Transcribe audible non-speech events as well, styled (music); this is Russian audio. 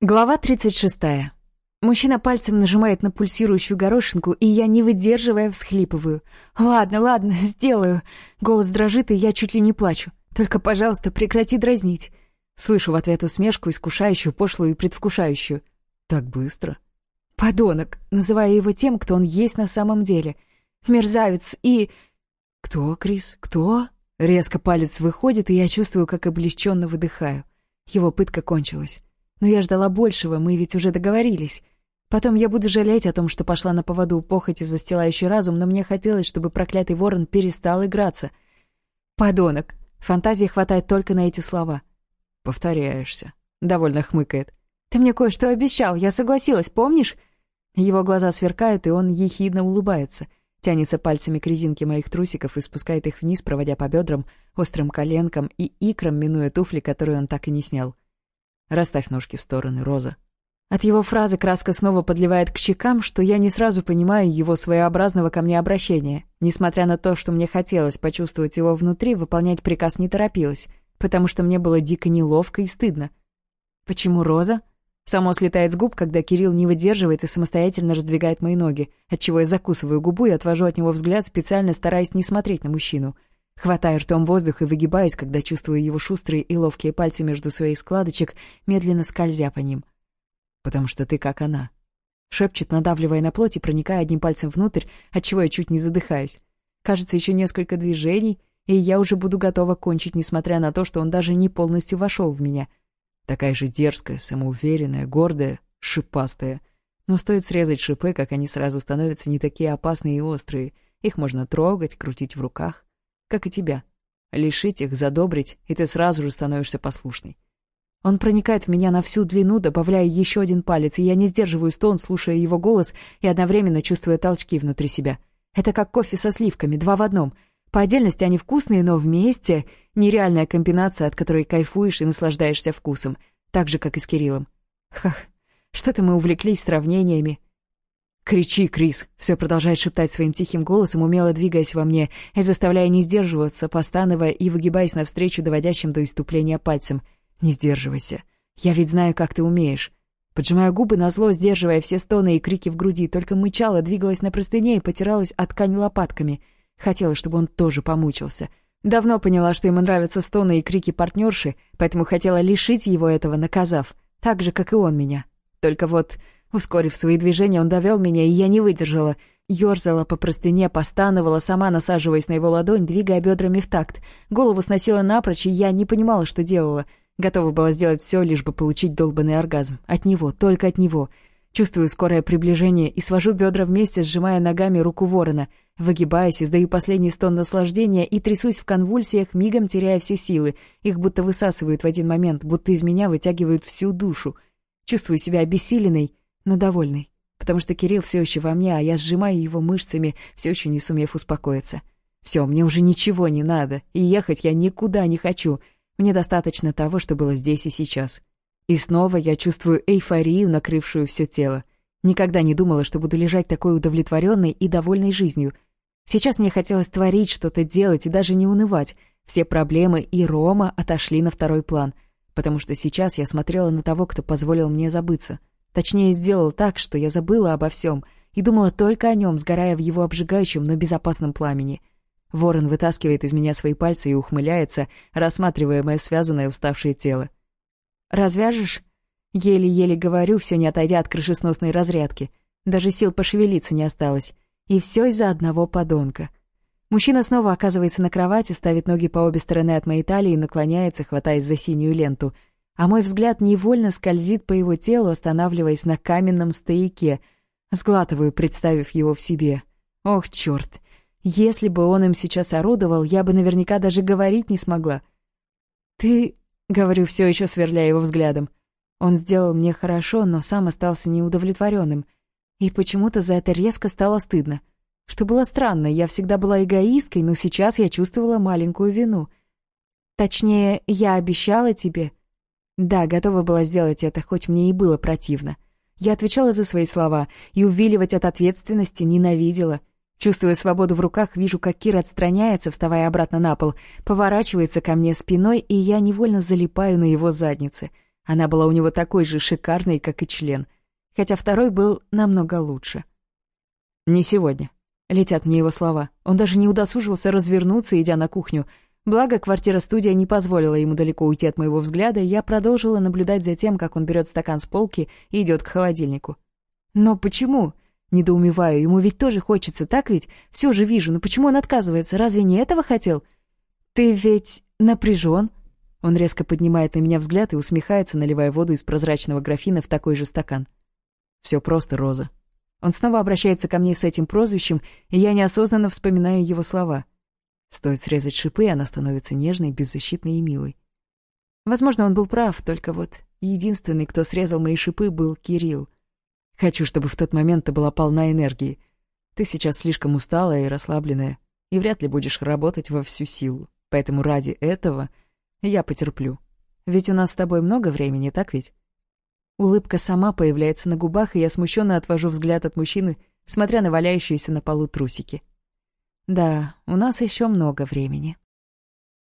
Глава 36. Мужчина пальцем нажимает на пульсирующую горошинку, и я, не выдерживая, всхлипываю. «Ладно, ладно, (laughs) сделаю». Голос дрожит, и я чуть ли не плачу. «Только, пожалуйста, прекрати дразнить». Слышу в ответ усмешку, искушающую, пошлую и предвкушающую. «Так быстро». «Подонок», называя его тем, кто он есть на самом деле. «Мерзавец и...» «Кто, Крис? Кто?» Резко палец выходит, и я чувствую, как облегченно выдыхаю. Его пытка кончилась. Но я ждала большего, мы ведь уже договорились. Потом я буду жалеть о том, что пошла на поводу у похоти, застилающей разум, но мне хотелось, чтобы проклятый ворон перестал играться. «Подонок!» Фантазии хватает только на эти слова. «Повторяешься», — довольно хмыкает. «Ты мне кое-что обещал, я согласилась, помнишь?» Его глаза сверкают, и он ехидно улыбается, тянется пальцами к резинке моих трусиков и спускает их вниз, проводя по бедрам, острым коленкам и икрам, минуя туфли, которые он так и не снял. Расставь ножки в стороны, Роза». От его фразы краска снова подливает к щекам, что я не сразу понимаю его своеобразного ко мне обращения. Несмотря на то, что мне хотелось почувствовать его внутри, выполнять приказ не торопилась, потому что мне было дико неловко и стыдно. «Почему Роза?» Само слетает с губ, когда Кирилл не выдерживает и самостоятельно раздвигает мои ноги, отчего я закусываю губу и отвожу от него взгляд, специально стараясь не смотреть на мужчину — Хватаю ртом воздух и выгибаюсь, когда чувствую его шустрые и ловкие пальцы между своих складочек, медленно скользя по ним. «Потому что ты как она», — шепчет, надавливая на плоть и проникая одним пальцем внутрь, отчего я чуть не задыхаюсь. Кажется, еще несколько движений, и я уже буду готова кончить, несмотря на то, что он даже не полностью вошел в меня. Такая же дерзкая, самоуверенная, гордая, шипастая. Но стоит срезать шипы, как они сразу становятся не такие опасные и острые. Их можно трогать, крутить в руках как и тебя. Лишить их, задобрить, и ты сразу же становишься послушной. Он проникает в меня на всю длину, добавляя еще один палец, и я не сдерживаю стон, слушая его голос и одновременно чувствуя толчки внутри себя. Это как кофе со сливками, два в одном. По отдельности они вкусные, но вместе — нереальная комбинация, от которой кайфуешь и наслаждаешься вкусом, так же, как и с Кириллом. Хах, что-то мы увлеклись сравнениями. «Кричи, Крис!» — все продолжает шептать своим тихим голосом, умело двигаясь во мне и заставляя не сдерживаться, постановая и выгибаясь навстречу доводящим до иступления пальцем. «Не сдерживайся. Я ведь знаю, как ты умеешь». Поджимая губы на зло, сдерживая все стоны и крики в груди, только мычала, двигалась на простыне и потиралась от ткань лопатками. Хотела, чтобы он тоже помучился. Давно поняла, что ему нравятся стоны и крики партнерши, поэтому хотела лишить его этого, наказав. Так же, как и он меня. Только вот Ускорив свои движения, он довел меня, и я не выдержала. Ёрзала по простыне, постановала, сама насаживаясь на его ладонь, двигая бедрами в такт. Голову сносила напрочь, и я не понимала, что делала. Готова была сделать все, лишь бы получить долбанный оргазм. От него, только от него. Чувствую скорое приближение и свожу бедра вместе, сжимая ногами руку ворона. Выгибаюсь, издаю последний стон наслаждения и трясусь в конвульсиях, мигом теряя все силы. Их будто высасывают в один момент, будто из меня вытягивают всю душу. Чувствую себя обессиленной но довольный, потому что Кирилл все еще во мне, а я сжимаю его мышцами, все еще не сумев успокоиться. Все, мне уже ничего не надо, и ехать я никуда не хочу. Мне достаточно того, что было здесь и сейчас. И снова я чувствую эйфорию, накрывшую все тело. Никогда не думала, что буду лежать такой удовлетворенной и довольной жизнью. Сейчас мне хотелось творить, что-то делать и даже не унывать. Все проблемы и Рома отошли на второй план, потому что сейчас я смотрела на Точнее, сделал так, что я забыла обо всем и думала только о нем, сгорая в его обжигающем, но безопасном пламени. Ворон вытаскивает из меня свои пальцы и ухмыляется, рассматривая мое связанное уставшее тело. «Развяжешь?» Еле-еле говорю, все не отойдя от крышесносной разрядки. Даже сил пошевелиться не осталось. И все из-за одного подонка. Мужчина снова оказывается на кровати, ставит ноги по обе стороны от моей талии и наклоняется, хватаясь за синюю ленту — а мой взгляд невольно скользит по его телу, останавливаясь на каменном стояке. Сглатываю, представив его в себе. Ох, черт! Если бы он им сейчас орудовал, я бы наверняка даже говорить не смогла. «Ты...» — говорю, все еще сверляя его взглядом. Он сделал мне хорошо, но сам остался неудовлетворенным. И почему-то за это резко стало стыдно. Что было странно, я всегда была эгоисткой, но сейчас я чувствовала маленькую вину. Точнее, я обещала тебе, да, готова была сделать это, хоть мне и было противно. Я отвечала за свои слова и увиливать от ответственности ненавидела. Чувствуя свободу в руках, вижу, как Кир отстраняется, вставая обратно на пол, поворачивается ко мне спиной, и я невольно залипаю на его заднице. Она была у него такой же шикарной, как и член. Хотя второй был намного лучше. «Не сегодня», — летят мне его слова. Он даже не удосужился развернуться, идя на кухню — Благо, квартира студия не позволила ему далеко уйти от моего взгляда, и я продолжила наблюдать за тем, как он берет стакан с полки и идет к холодильнику. «Но почему?» Недоумеваю, ему ведь тоже хочется, так ведь? Все же вижу, но почему он отказывается? Разве не этого хотел? Ты ведь напряжен? Он резко поднимает на меня взгляд и усмехается, наливая воду из прозрачного графина в такой же стакан. Все просто, Роза. Он снова обращается ко мне с этим прозвищем, и я неосознанно вспоминаю его слова — Стоит срезать шипы, и она становится нежной, беззащитной и милой. Возможно, он был прав, только вот единственный, кто срезал мои шипы, был Кирилл. Хочу, чтобы в тот момент ты была полна энергии. Ты сейчас слишком усталая и расслабленная, и вряд ли будешь работать во всю силу. Поэтому ради этого я потерплю. Ведь у нас с тобой много времени, так ведь? Улыбка сама появляется на губах, и я смущенно отвожу взгляд от мужчины, смотря Да, у нас еще много времени.